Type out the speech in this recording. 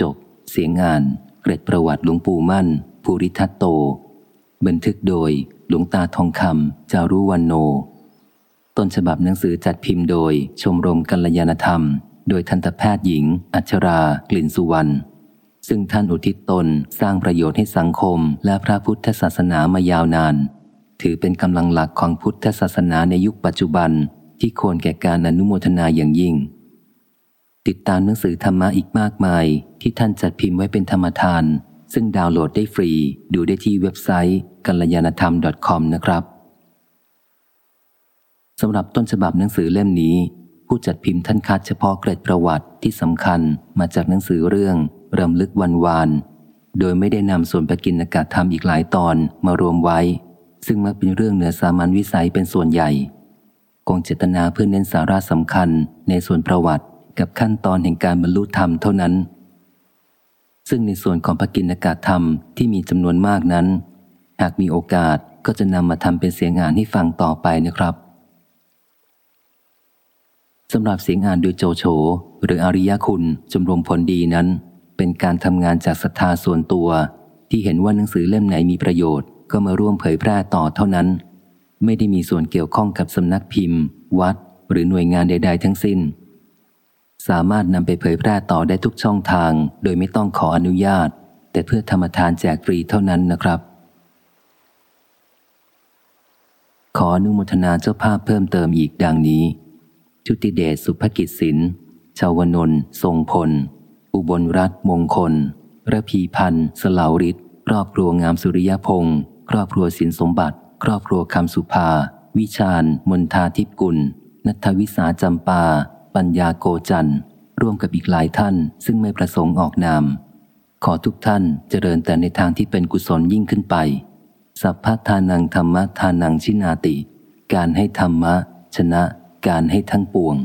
จบ เสียงงาน เกร็ดประวัติหลวงปู่มั่น ภูริทัตโต บันทึกโดยหลวงตาทองคำจารุวันโน ต้นฉบับหนังสือจัดพิมพ์โดยชมรมกัลยาณธรรม โดยทันตแพทย์หญิง อัชรากลิ่นสุวรรณซึ่งท่านอุทิศตนสร้างประโยชน์ให้สังคมและพระพุทธศาสนามายาวนาน ถือเป็นกำลังหลักของพุทธศาสนาในยุคปัจจุบันที่ควรแก่การอนุโมทนาอย่างยิ่ง ติดตามหนังสือธรรมะอีกมากมาย ที่ท่านจัดพิมพ์ไว้เป็นธรรมทาน ซึ่งดาวน์โหลดได้ฟรี ดูได้ที่เว็บไซต์กัลยาณธรรม .com นะครับสำหรับต้นฉบับหนังสือเล่มนี้ ผู้จัดพิมพ์ท่านคัดเฉพาะเกร็ดประวัติที่สำคัญมาจากหนังสือเรื่องรำลึกวันวานโดยไม่ได้นำส่วนประกินอากาศธรรมอีกหลายตอนมารวมไว้ ซึ่งมักเป็นเรื่องเหนือสามัญวิสัยเป็นส่วนใหญ่คงเจตนาเพื่อเน้นสาระสำคัญในส่วนประวัติ กับขั้นตอนแห่งการบรรลุธรรมเท่านั้น ซึ่งในส่วนของปกินอากาศธรรมที่มีจำนวนมากนั้น หากมีโอกาสก็จะนำมาทำเป็นเสียงอ่านให้ฟังต่อไปนะครับสำหรับเสียงอ่านโดยโจโฉหรืออริยคุณจมรวมผลดีนั้น เป็นการทำงานจากศรัทธาส่วนตัว ที่เห็นว่าหนังสือเล่มไหนมีประโยชน์ ก็มาร่วมเผยแพร่ต่อเท่านั้น ไม่ได้มีส่วนเกี่ยวข้องกับสำนักพิมพ์ วัด หรือหน่วยงานใด ๆ ทั้งสิ้น สามารถนำไปเผยแพร่ต่อได้ทุกช่องทาง โดยไม่ต้องขออนุญาต แต่เพื่อธรรมทานแจกฟรีเท่านั้นนะครับ ขออนุโมทนาเจ้าภาพเพิ่มเติมอีกดังนี้ ชุติเดชสุภกิจสินชาวนนท์ทรงพล อุบลรัตมงคลระพีพันธ์สลาวริศครอบครัวงามสุริยพงศ์ครอบครัวสินสมบัติ ครอบครัวคำสุภา วิชาญมนทาทิพกุล นัทวิสาจำปา ปัญญาโกจันร่วมกับอีกหลายท่าน ซึ่งไม่ประสงค์ออกนาม ขอทุกท่านเจริญแต่ในทางที่เป็นกุศลยิ่งขึ้นไป สัพพทานังธรรมทานังชินาติ การให้ธรรมะ ชนะ การให้ทั้งปวง